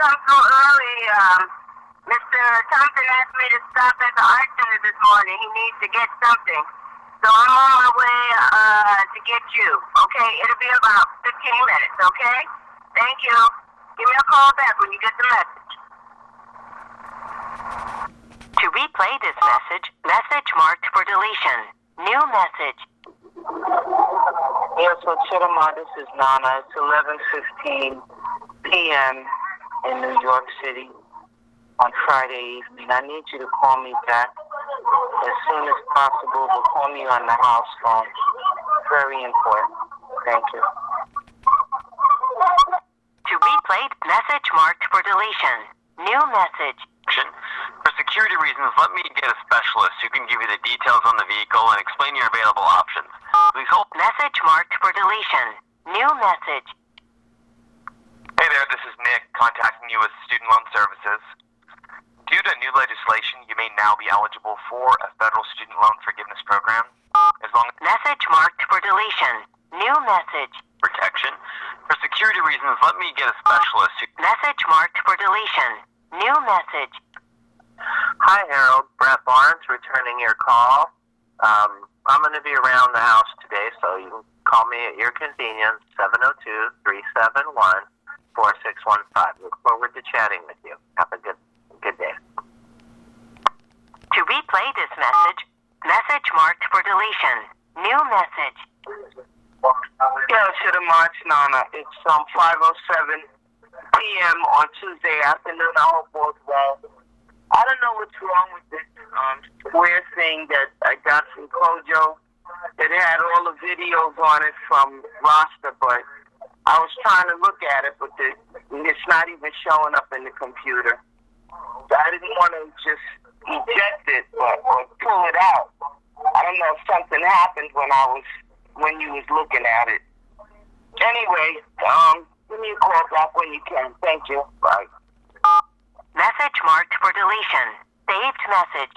come through early. Um, Mr. Thompson asked me to stop at the art center this morning. He needs to get something. So I'm on my way uh, to get you, okay? It'll be about 15 minutes, okay? Thank you. Give me a call back when you get the message. To replay this message, message marked for deletion. New message. Yes, well, Chittima, this is Nana. It's 11.15 p.m in New York City on Friday evening. I need you to call me back as soon as possible, but call me on the house phone. Very important. Thank you. To replay message marked for deletion. New message. For security reasons, let me get a specialist who can give you the details on the vehicle and explain your available options. Please hold. Message marked for deletion. New message. Hey there, this is Nick contacting you with Student Loan Services. Due to new legislation, you may now be eligible for a federal student loan forgiveness program. As long as Message marked for deletion. New message. protection. For security reasons, let me get a specialist who Message marked for deletion. New message. Hi, Harold. Brett Barnes returning your call. Um, I'm going to be around the house today, so you can call me at your convenience, 702-371-4615. Look forward to chatting with you. Have a good, good day. To replay this message, message marked for deletion. New message. Yeah, to the March Nana. It's um 5:07 p.m. on Tuesday afternoon. I hope all's well. I don't know what's wrong with this um square thing that I got from Kojo that had all the videos on it from Rasta, but I was trying to look at it, but the, it's not even showing up in the computer. So I didn't want to just eject it, but or pull it out. I don't know if something happened when I was when you was looking at it. Anyway, um, give me a call back when you can. Thank you. Bye. Message marked for deletion. Saved message.